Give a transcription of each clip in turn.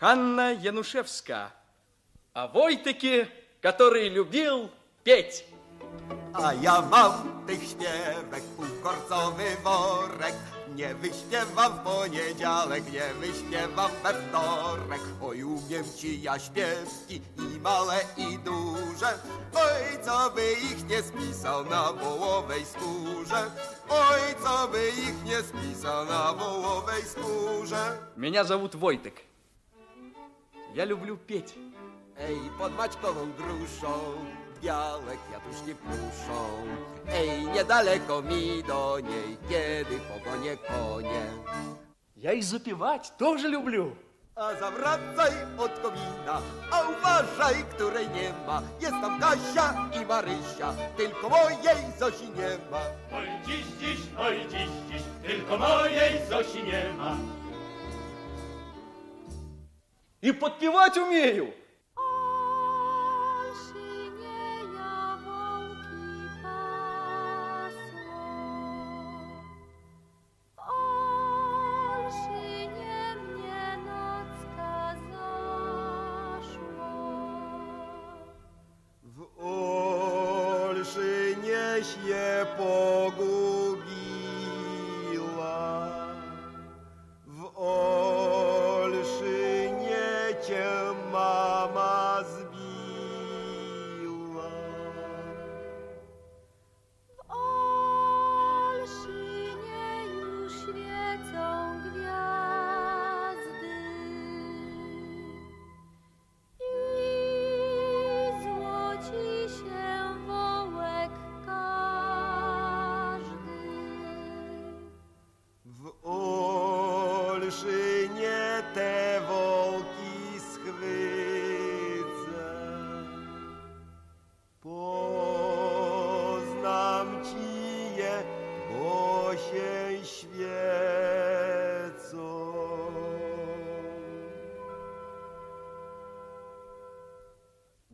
Ханна Янушевска о Войтеке, который любил петь. A ja mam tych śpiewek, półkorcowy worek. Nie wyśpiewam w poniedziałek, nie wyśpiewam we wtorek. Oj, umiem ci ja śpiewki i małe i duże. Oj, co by ich nie spisał na wołowej skórze. Oj, co by ich nie spisał na wołowej skórze. Меня зовут Войтек. Я люблю петь. Ej, pod Maćkową gruszą białe kwiatuszki pluszą. Ej, niedaleko mi do niej, kiedy pogonię konie. Я и запевать тоже люблю. A zawracaj od komina, a uważaj, której nie ma. Jest tam Kasia i Marysia, tylko mojej Zosi nie ma. Oj dziś, dziś, oj dziś, dziś, tylko mojej Zosi nie ma. И подпевать умею.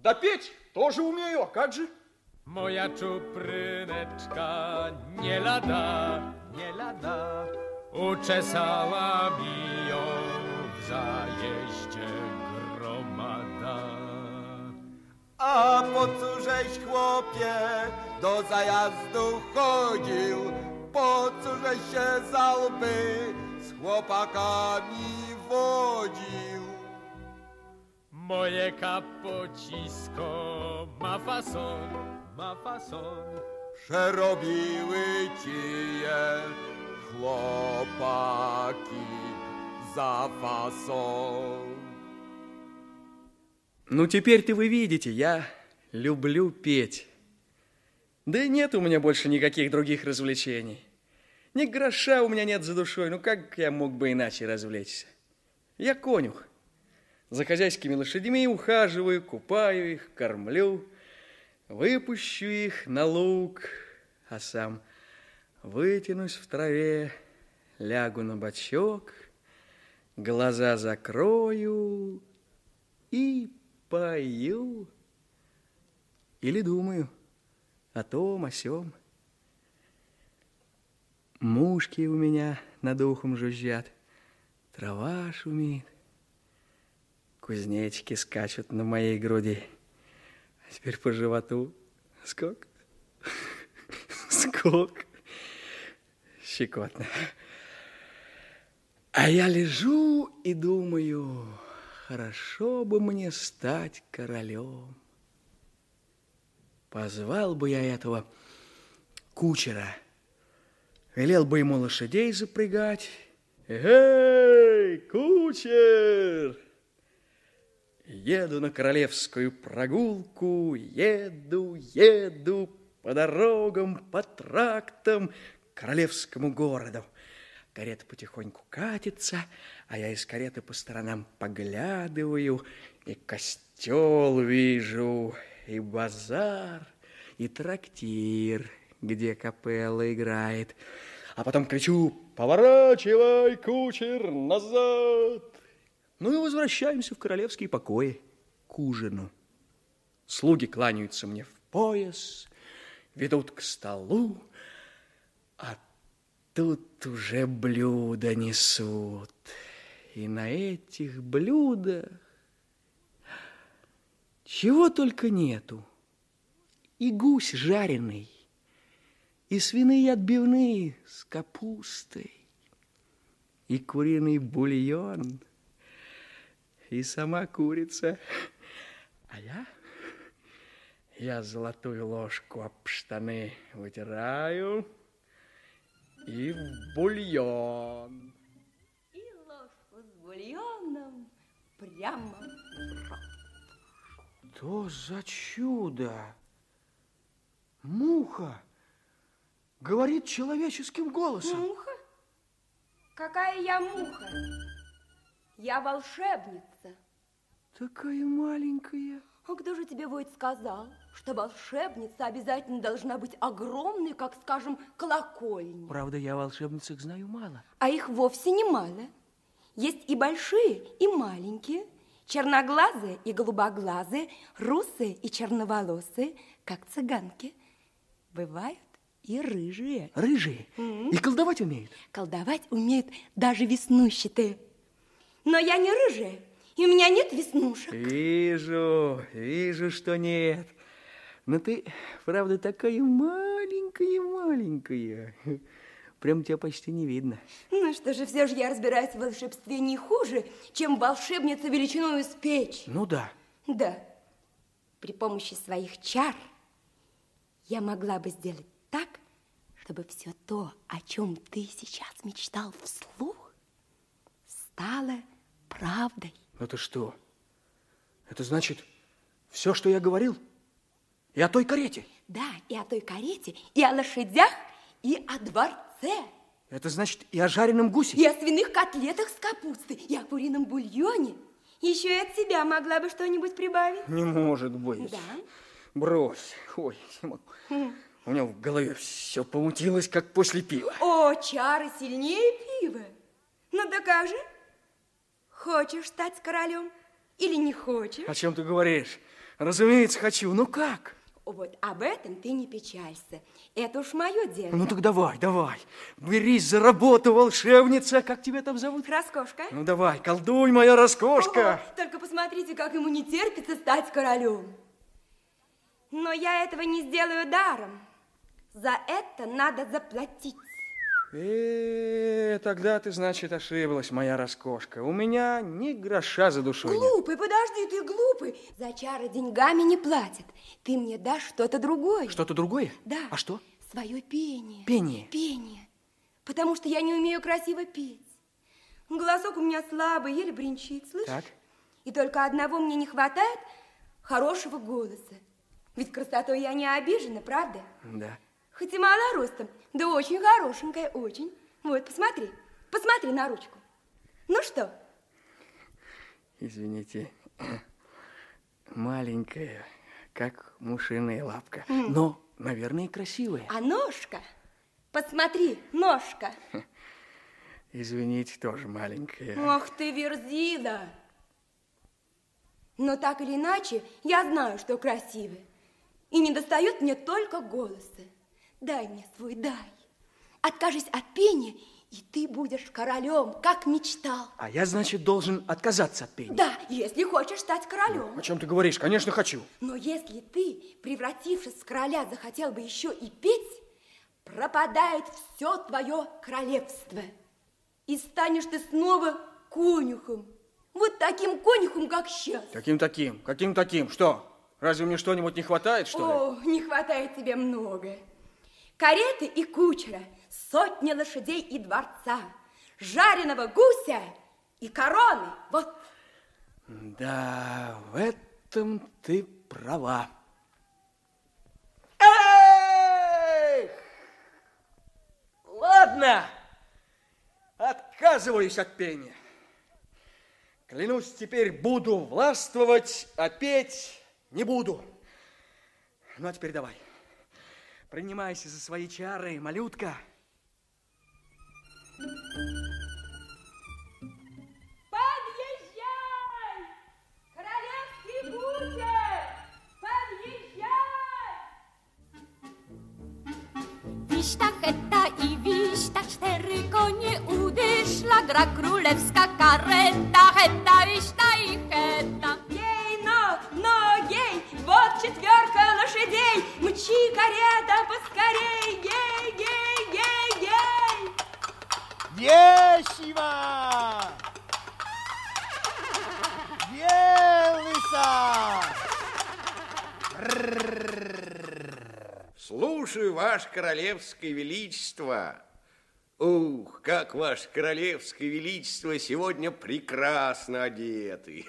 Да петь тоже умею, а как же? Moja czupryneczka nie lada, nie lada, uczesała mi ją w zajeździe gromada. A po cóżeś chłopie do zajazdu chodził? Po cóżeś się z Alpy z chłopakami wodził? Moje kapocisko ma fason, ma fason. Przerobiły ci je chłopaki za fason. Ну, теперь-то вы видите, я люблю петь. Да и нет у меня больше никаких других развлечений. Ни гроша у меня нет за душой. Ну, как я мог бы иначе развлечься? Я конюх. За хозяйскими лошадьми ухаживаю, купаю их, кормлю, выпущу их на луг, а сам вытянусь в траве, лягу на бочок, глаза закрою и пою. Или думаю о том, о сём. Мушки у меня над ухом жужжат, трава шумит, кузнечики скачут на моей груди. А теперь по животу скок, скок, щекотно. А я лежу и думаю, хорошо бы мне стать королем. Позвал бы я этого кучера, велел бы ему лошадей запрягать. Эй, кучер! Еду на королевскую прогулку, еду, еду по дорогам, по трактам к королевскому городу. Карета потихоньку катится, а я из кареты по сторонам поглядываю, и костел вижу, и базар, и трактир, где капелла играет. А потом кричу «Поворачивай, кучер, назад!» Ну и возвращаемся в королевские покои к ужину. Слуги кланяются мне в пояс, ведут к столу, а тут уже блюда несут. И на этих блюдах чего только нету. И гусь жареный, и свиные отбивные с капустой, и куриный бульон, и сама курица. А я, я золотую ложку об штаны вытираю и в бульон. И ложку с бульоном прямо в рот. Что за чудо? Муха говорит человеческим голосом. Муха? Какая я муха? Я волшебница. Такая маленькая. А кто же тебе, Войт, сказал, что волшебница обязательно должна быть огромной, как, скажем, колокольня? Правда, я о волшебницах знаю мало. А их вовсе немало. Есть и большие, и маленькие, черноглазые и голубоглазые, русые и черноволосые, как цыганки. Бывают и рыжие. Рыжие. И колдовать умеют. Колдовать умеют даже веснущатые. Но я не рыжая, и у меня нет веснушек. Вижу, вижу, что нет. Но ты, правда, такая маленькая-маленькая. Прям тебя почти не видно. Ну что же, все же я разбираюсь в волшебстве не хуже, чем волшебница величиной с печь. Ну да. Да, при помощи своих чар я могла бы сделать так, чтобы все то, о чем ты сейчас мечтал вслух, стало правдой. Это что? Это значит, все, что я говорил? И о той карете? Да, и о той карете, и о лошадях, и о дворце, Это значит и о жареном гусе? и о свиных котлетах с капустой, и о курином бульоне. Еще и от себя могла бы что-нибудь прибавить. Не может быть. Да. Брось. Ой, не могу. У меня в голове все помутилось, как после пива. О, чары сильнее пива. Ну да как же? Хочешь стать королем или не хочешь? О чем ты говоришь? Разумеется, хочу. Ну как? Вот об этом ты не печалься. Это уж мое дело. Ну так давай, давай. Берись за работу, волшебница. Как тебя там зовут? Роскошка. Ну давай, колдуй, моя роскошка. О, только посмотрите, как ему не терпится стать королем. Но я этого не сделаю даром. За это надо заплатить. Э, тогда ты, значит, ошиблась, моя роскошка. У меня ни гроша за душой нет. Глупый, подожди, ты глупый. За чары деньгами не платят. Ты мне дашь что-то другое. Что-то другое? Да. А что? Свое пение. Пение? Пение. Потому что я не умею красиво петь. Голосок у меня слабый, еле бренчит, слышишь? Так. И только одного мне не хватает хорошего голоса. Ведь красотой я не обижена, правда? Да. Хоть и мала ростом, да очень хорошенькая, очень. Вот, посмотри, посмотри на ручку. Ну что? Извините. Маленькая, как мушиная лапка. Но, наверное, красивая. А ножка? Посмотри, ножка. Извините, тоже маленькая. Ох ты, верзила! Но так или иначе, я знаю, что красивый. И не достает мне только голоса. Дай мне свой, дай. Откажись от пения, и ты будешь королем, как мечтал. А я, значит, должен отказаться от пения. Да, если хочешь стать королем. О чем ты говоришь? Конечно, хочу. Но если ты, превратившись в короля, захотел бы еще и петь, пропадает все твое королевство. И станешь ты снова конюхом. Вот таким конюхом, как сейчас. Каким таким? Каким таким? Что? Разве мне что-нибудь не хватает, что ли? О, не хватает тебе много. Кареты и кучера, сотни лошадей и дворца, жареного гуся и короны. Вот Да, в этом ты права. Эх! Ладно, отказываюсь от пения. Клянусь, теперь буду властвовать, а петь не буду. Ну, а теперь давай. Принимайся за свои чары, малютка. Gra królewska kareta, heta, wiśta i heta. Ей, но, но, ей, вот четверка лошадей, мчи, карета, поскорей, Вещима! Елыса! Слушаю, ваше королевское величество. Ух, как ваше королевское величество сегодня прекрасно одеты.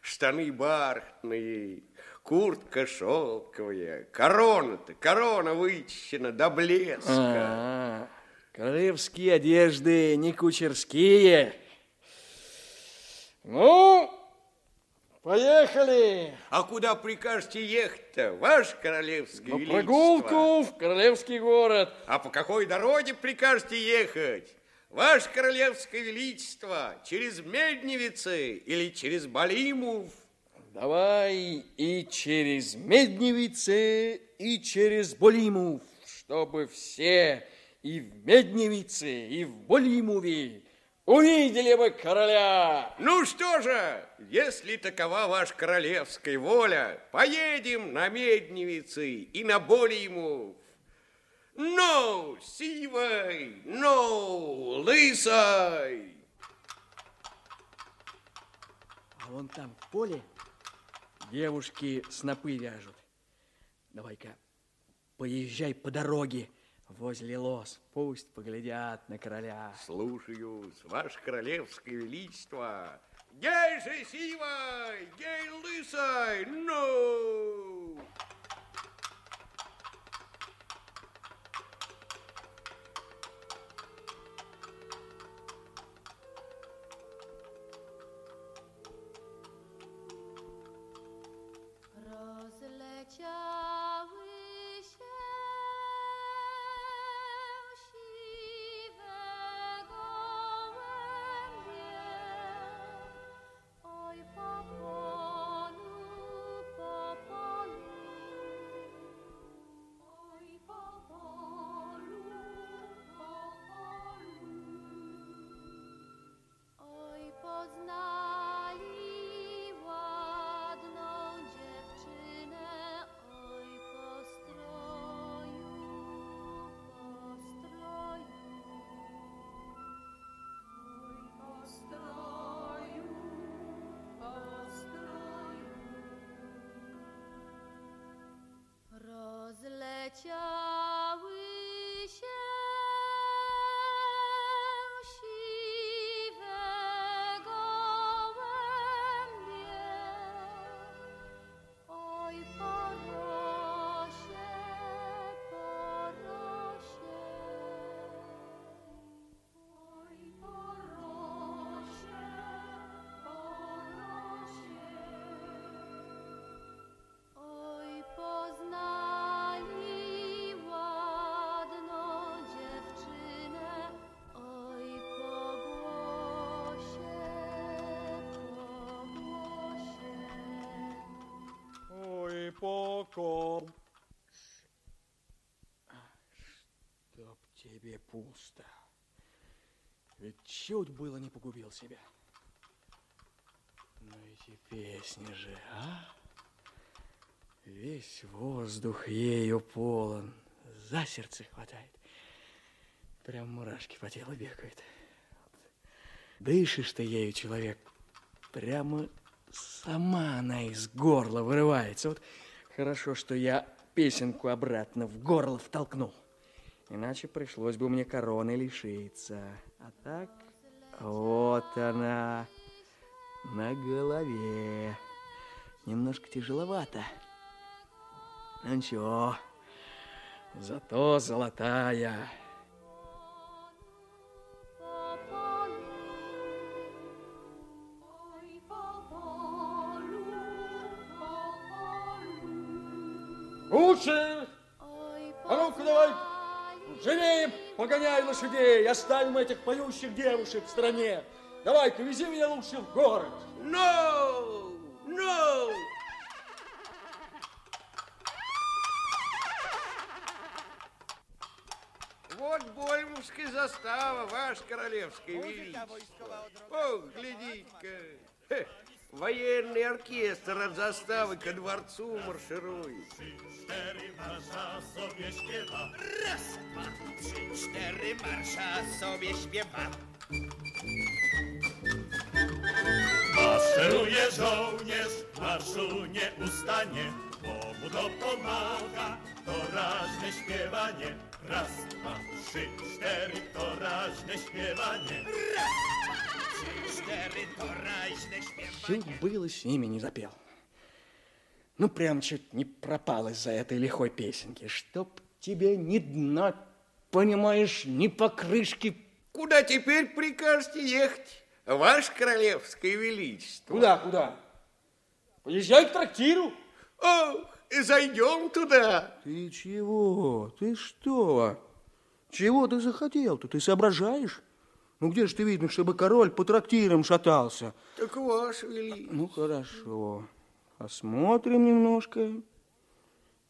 Штаны бархатные, куртка шелковая, корона-то, корона вычищена до блеска. А, королевские одежды, не кучерские. Ну, поехали А куда прикажете ехать-то, ваше королевское на величество? прогулку в королевский город. А по какой дороге прикажете ехать? Ваше Королевское Величество, через Медневицы или через Балимов? Давай и через Медневицы, и через Болимов, чтобы все и в Медневице, и в Болимове увидели бы короля. Ну что же, если такова ваша королевская воля, поедем на Медневицы и на Балимов. Ну, сивой, ну, лысой. А вон там в поле девушки снопы вяжут. Давай-ка, поезжай по дороге возле лос. Пусть поглядят на короля. Слушаюсь, ваше Королевское Величество. Гей же сивой, гей лысой, ну! Rozleciały catch you. Тебе пусто. Ведь чуть было не погубил себя. Но эти песни же, а? Весь воздух ею полон. За сердце хватает. Прям мурашки по телу бегают. Дышишь ты ею, человек, прямо сама она из горла вырывается. Вот хорошо, что я песенку обратно в горло втолкнул. Иначе пришлось бы мне короны лишиться. А так, вот она, на голове. Немножко тяжеловато. Ну ничего, зато золотая. Лучше! А ну-ка давай, живее погоняй лошадей, оставим этих поющих девушек в стране. Давай-ка, вези меня лучше в город. No! No! Вот Больму королевская застава, ваше королевское величество. Ох, глядите-ка. Военный оркестр от заставы ко дворцу марширует. Cztery marsza sobie śpiewa. Raz, dwa, trzy, cztery, marsza sobie śpiewa. Maszeruje żołnierz, marszu nie ustanie, bo mu to pomaga to raźne śpiewanie. Raz, dwa, trzy, cztery, to raźne śpiewanie. Trzy, cztery, Чуть было с ними не запел. Ну, прям чуть не пропал из-за этой лихой песенки. Чтоб тебе ни дна, понимаешь, ни покрышки. Куда теперь прикажете ехать, ваше королевское величество? Куда, куда? Поезжай к трактиру. Ох, зайдем туда. Ты чего? Ты что? Чего ты захотел-то? Ты соображаешь? Ну, где же ты видно, чтобы король по трактирам шатался? Так, ваше величество. Ну, хорошо. Посмотрим немножко.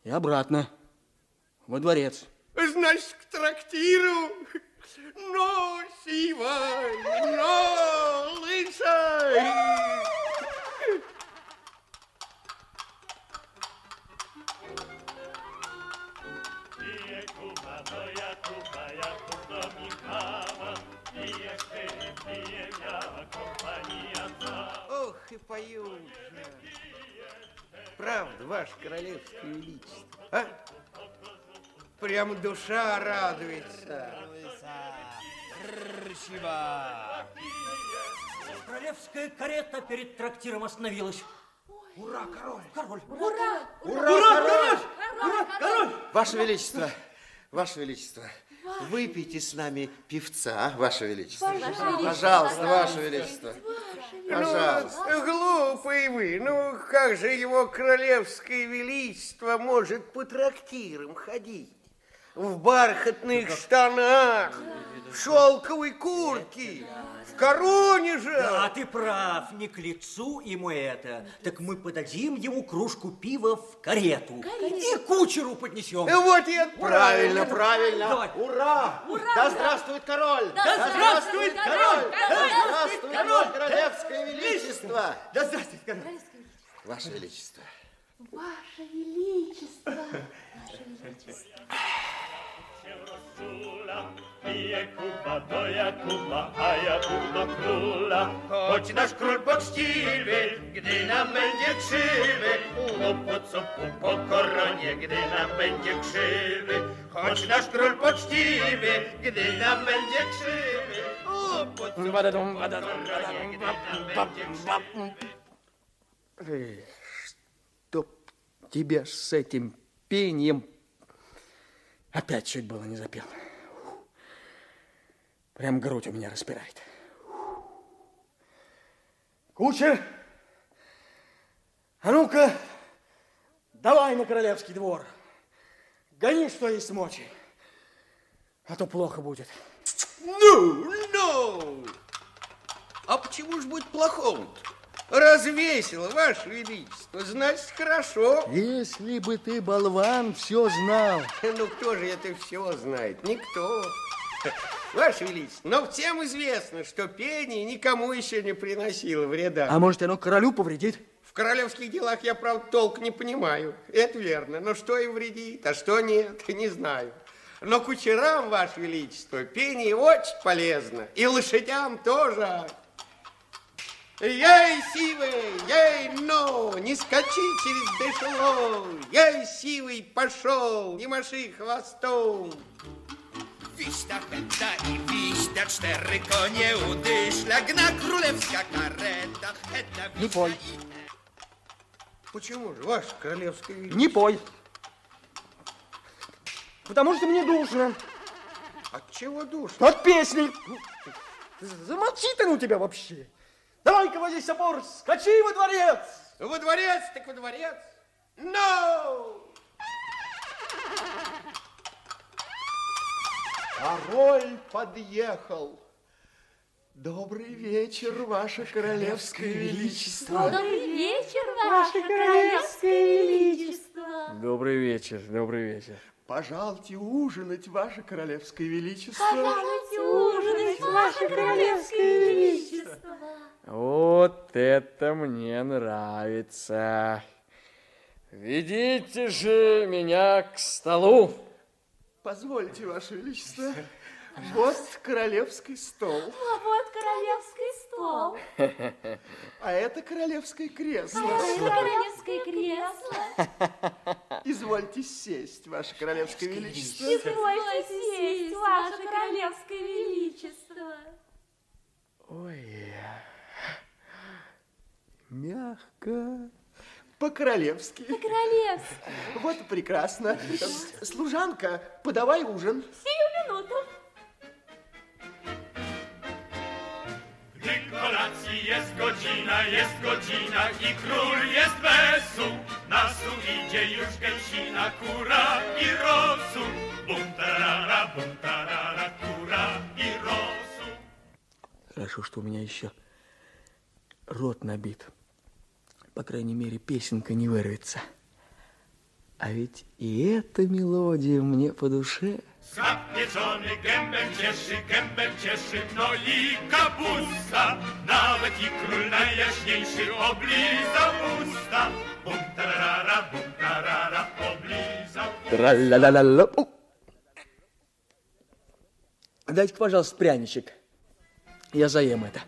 И обратно. Во дворец. Значит, к трактиру. Но, сивай, но, лысай. И поют же. Правда, ваше королевское величество, а? Прям душа радуется. Рщева. Королевская карета перед трактиром остановилась. Ура, король! Король! Ура! Ура, король! Король! Ваше Величество, Ваше Величество, выпейте с нами певца, Ваше Величество. Пожалуйста, Ваше Величество. Пожалуйста. Ну, глупые вы, ну как же его королевское величество может по трактирам ходить? В бархатных штанах, в шелковой куртке, в короне же. Да, ты прав, не к лицу ему это. Так мы подадим ему кружку пива в карету. И кучеру поднесем. Вот и. Правильно, правильно. Давай. Ура! Да здравствует король! Да здравствует король! Да здравствует король! королевское величество! Да здравствует король! Ваше Величество. Ваше Величество! się rozczula. Pije Kuba do Jakuba, a Jakub do króla. Choć nasz król poczciwy, gdy nam będzie krzywy, no po co po, po koronie, gdy nam będzie krzywy. Choć nasz król poczciwy, gdy nam będzie krzywy, o po co po, po koronie, gdy nam będzie krzywy. Эх, Чтоб тебя с этим пением опять чуть было не запел. Прям грудь у меня распирает. Кучер, а ну-ка, давай на королевский двор. Гони, что есть мочи, а то плохо будет. Ну, ну! А почему ж будет плохому-то? Раз весело, ваше величество, значит, хорошо. Если бы ты, болван, все знал. Ну, кто же это все знает? Никто. Ваше Величество, но всем известно, что пение никому еще не приносило вреда. А может, оно королю повредит? В королевских делах я, правда, толк не понимаю. Это верно. Но что им вредит, а что нет, не знаю. Но кучерам, Ваше Величество, пение очень полезно. И лошадям тоже. Ей, сивый, ей, ну, не скачи через дышло. Ей, сивый, пошел, не маши хвостом. Wiśta chęta i wiśta, cztery konie udyszla, gna królewska kareta, chęta Не пой, i Почему же, Ваше Королевское Величество? не пой. Потому что мне душно. От чего душно? От песни. Замолчи ты ну тебя вообще. Давай-ка води собор, скачи во дворец. Во дворец, так во дворец. No! Король подъехал. Добрый вечер, Ваше Королевское Величество. Добрый вечер, Ваше Королевское. Величество. Добрый вечер, добрый вечер. Пожалуйте ужинать, Ваше Королевское Величество. Пожалуйте ужинать, Ваше Королевское Величество. Вот это мне нравится. Ведите же меня к столу. Позвольте, Ваше Величество. Вот королевский стол, А вот королевский стол. а это королевское кресло. А это королевское кресло. Извольте сесть, Ваше Королевское Величество. Извольте сесть, Ваше Королевское Величество. Ой, мягко. По-королевски. Королевский. Вот и прекрасно. Служанка, подавай ужин. Сию минуту. Gdy kolacji jest godzina, jest godzina i król jest besu. Na stół idzie już gęsina, kura i rosu. Bum tarara, bum tarara, kura i rosu. Хорошо, что у меня еще рот набит. По крайней мере, песенка не вырвется. А ведь и эта мелодия мне по душе. Zapieczony gębem cieszy, gębem cieszy, no i kapusta. Nawet i król najjaśniejszy oblizał usta. Bum tarara, bum tarara, oblizał Тра-ля-ля-ля-ля. У. Дайте, пожалуйста, пряничек. Я заем это.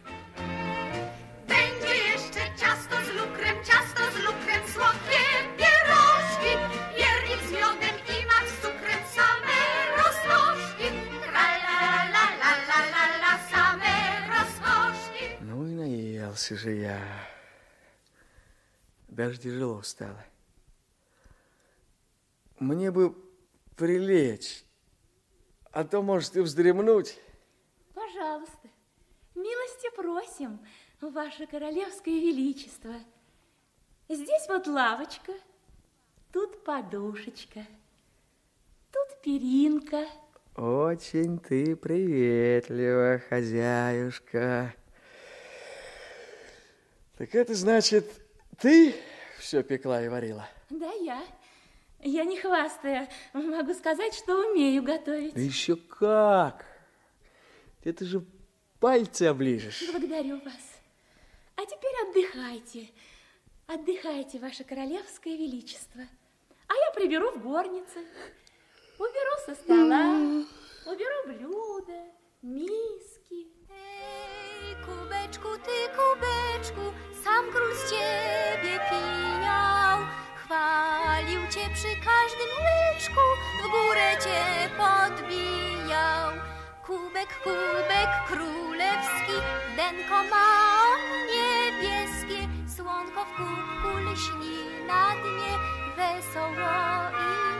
Наелся же я. Даже тяжело стало. Мне бы прилечь, а то, может, и вздремнуть. Пожалуйста, милости просим, Ваше Королевское Величество. Здесь вот лавочка, тут подушечка, тут перинка. Очень ты приветлива, хозяюшка. Так это значит, ты все пекла и варила? Да, я. Я не хвастая, могу сказать, что умею готовить. Да еще как! Это же пальцы оближешь. Благодарю вас. А теперь отдыхайте. Отдыхайте, Ваше Королевское Величество. А я приберу в горнице. Уберу со стола, уберу блюда, миски. Kubeczku, ty kubeczku, sam król z ciebie pijał. Chwalił cię przy każdym łyczku, w górę cię podbijał. Kubek, kubek królewski, denko ma niebieskie, słonko w kubku lśni na dnie, wesoło i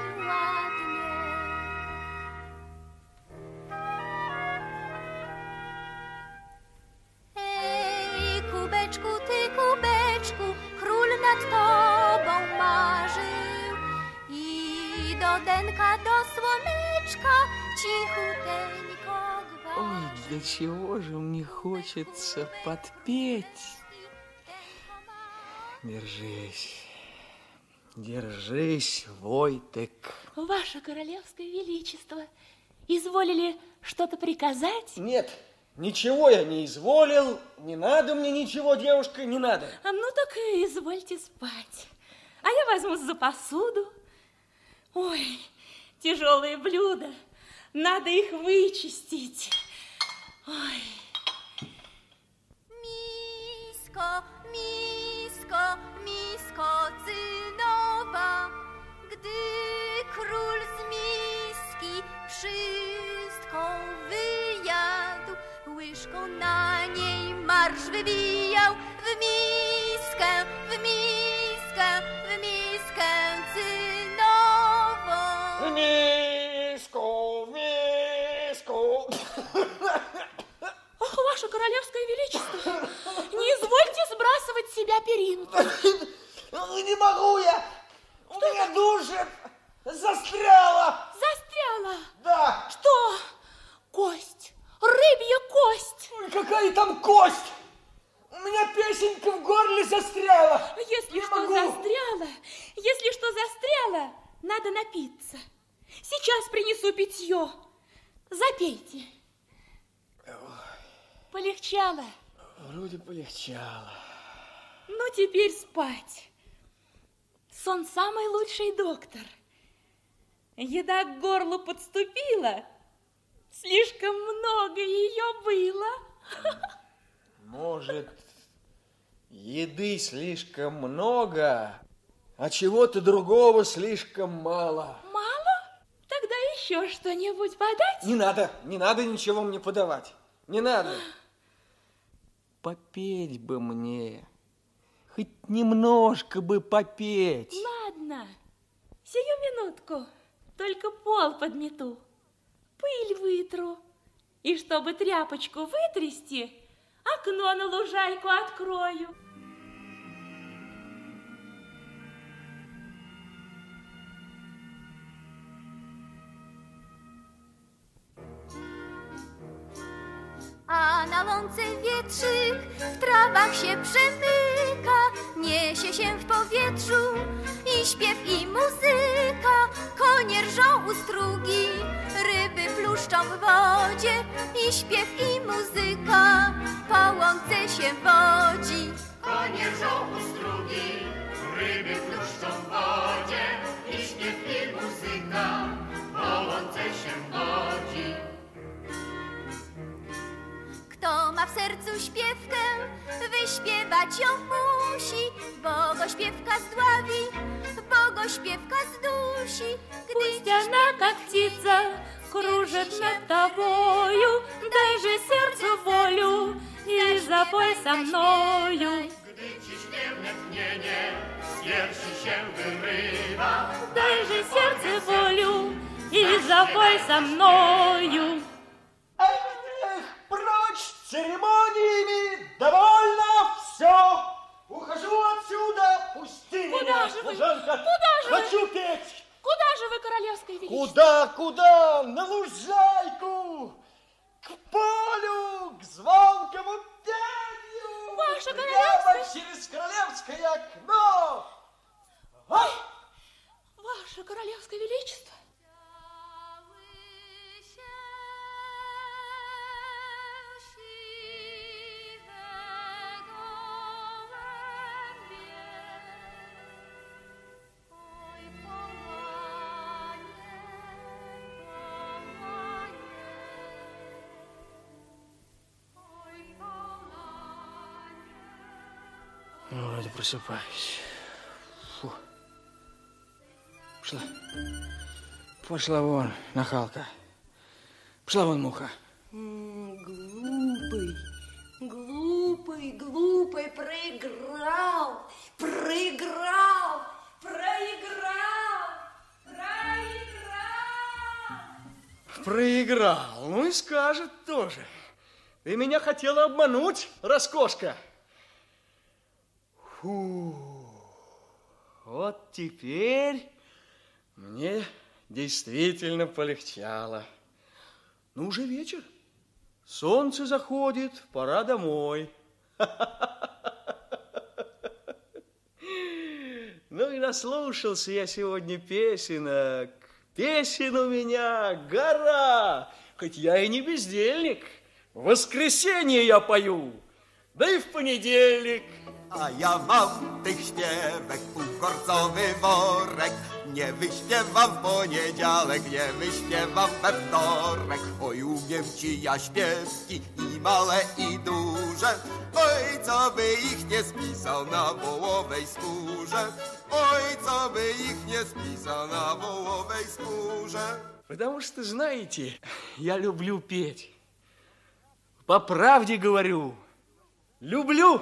denka, do słoneczka cichuteńko Ой, до чего же мне хочется подпеть. Держись, держись, Войтек. Ваше Королевское Величество, изволили что-то приказать? Нет, ничего я не изволил, не надо мне ничего, девушка, не надо. А Ну так и извольте спать. А я возьму за посуду. Ой, тяжелые блюда. Надо их вычистить. Ой. Misko, misko, misko cynowa, gdy król z miski wszystko wyjadł, łyżką na niej marsz wywijał w miskę, Королевское Величество, не извольте сбрасывать с себя перинку. Не могу я, у меня душа застряла. Застряла. Да. Что? Кость. Рыбья кость. Ой, какая там кость? У меня песенка в горле застряла. Если Не что могу. застряло, если что полегчало, надо напиться. Сейчас принесу питье. Запейте. Полегчало? Вроде полегчало. Ну, теперь спать. Сон самый лучший доктор. Еда к горлу подступила. Слишком много ее было. Может, еды слишком много, а чего-то другого слишком мало. Мало? Тогда еще что-нибудь подать? Не надо, не надо ничего мне подавать. Не надо. Попеть бы мне. Хоть немножко бы попеть. Ладно, сию минутку. Только пол подмету, пыль вытру. И чтобы тряпочку вытрясти, окно на лужайку открою. W trawach się przemyka, niesie się w powietrzu i śpiew i muzyka. Konie rżą u strugi, ryby pluszczą w wodzie i śpiew i muzyka po łące się wodzi. Konie rżą u strugi, ryby pluszczą w wodzie i śpiew i muzyka po łące się wodzi. ma w sercu śpiewkę, wyśpiewać ją musi, bo go śpiewka zdławi, bo go śpiewka zdusi. Пусть она, как птица, кружит над тобою, дай же сердцу волю и запой со мною. Gdy ci śpiewne tchnienie z piersi się wyrywa, Дай же сердце волю и запой со Церемониями, довольно все. Ухожу отсюда, пусти Куда меня, же вы? служанка. Куда же вы? Хочу петь. Куда же вы, королевское величество? Куда, куда? На лужайку, к полю, к звонкому пению. Ваше Прямо королевство? через королевское окно. Ай! Ваше королевское величество. Вроде просыпаюсь. Фу. Пошла. Пошла вон, нахалка. Пошла вон, муха. М, Глупый, глупый, глупый, проиграл, проиграл, проиграл, проиграл. Проиграл. Ну и скажет тоже. Ты меня хотела обмануть, роскошка. Фу. Вот теперь мне действительно полегчало. Ну, уже вечер. Солнце заходит, пора домой. Ну и наслушался я сегодня песенок. Песен у меня гора, хоть я и не бездельник. В воскресенье я пою, да и в понедельник. A ja mam tych śpiewek półkorcowy worek. Nie wyśpiewam w poniedziałek, nie wyśpiewam we wtorek. Oj, umiem ci ja śpiewki i małe i duże. Oj, co by ich nie spisał na wołowej skórze. Oj, co by ich nie spisał na wołowej skórze. Потому что, знаете, я люблю петь. По правде говорю, люблю.